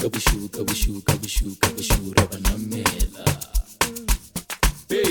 kabishu kabishu kabishu kabishu rabanamela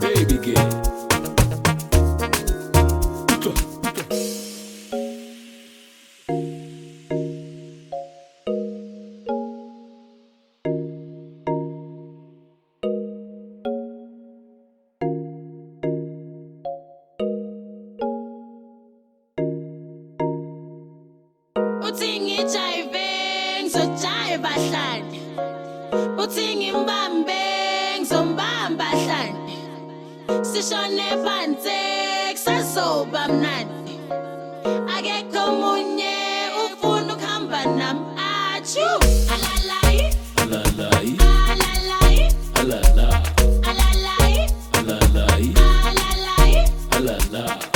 Baby girl. uthi ngijayive ngizojayiva hlanje uthi ngimbambe ngizombamba hlanje sishone phansi kusazoba mnandi. Akekho omunye ufuna ukuhamba nami achu. Alalayi alalayi alalayi alalayi alalayi alalayi alalayi alalayi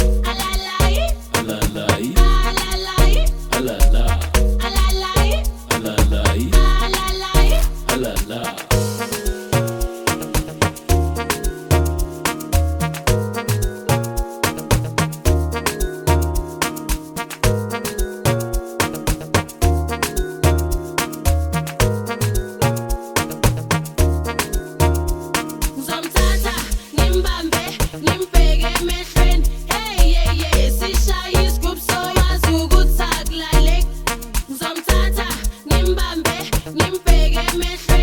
ni pegué, me